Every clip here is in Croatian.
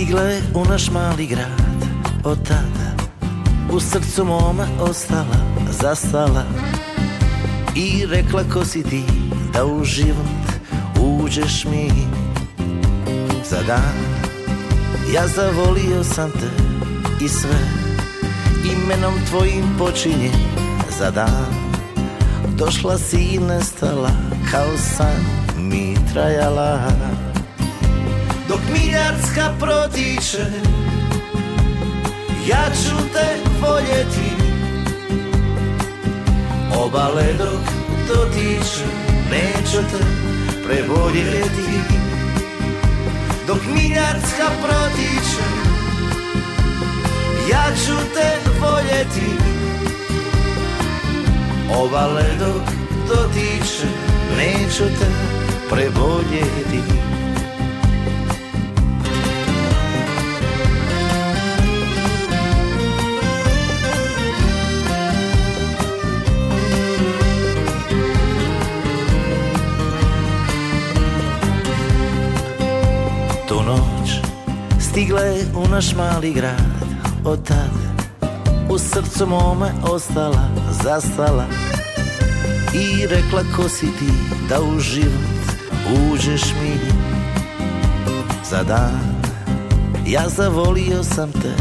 Stigla je u naš mali grad. Od tada u srcu mome ostala Zastala. I rekla ko si ti Da u život uđeš mi? Za dan ja zavolio sam te i sve. Imenom tvojim počinje za dan. Došla si i nestala kao san mi trajala Dok miljardska protiče. Ja ću te voljeti Obale dok dotiče Neću te preboljeti. Dok miljardska protiče Ja ću te voljeti Obale dok dotiče Neću te preboljeti Tu noć. Stigla je u naš mali grad. Od tada u srcu mome ostala Zastala. I rekla ko si ti Da u život uđeš mi? Za dan ja zavolio sam te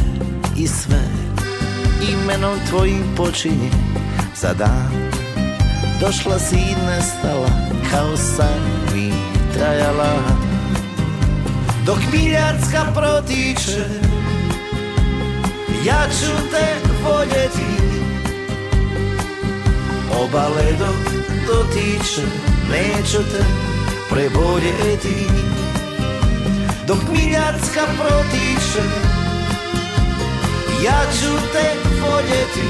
i sve Imenom tvojim počinje za dan Došla si i nestala kao san dok miljardska protiče Ja ću te voljeti. Obale dok dotiče Neću te preboljeti. Dok miljardska protiče Ja ću te voljeti.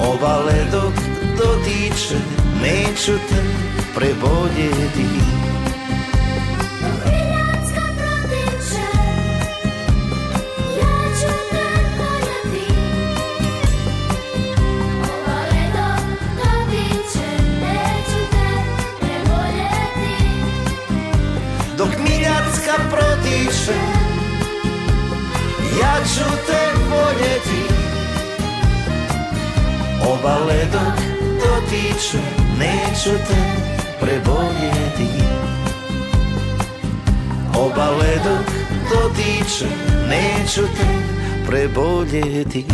Obale dok dotiče Neću te preboljeti Dok miljardska protiče. Ja ću te voljeti. Obale dok dotiče Neću te preboljeti. Obale dok dotiče Neću te preboljeti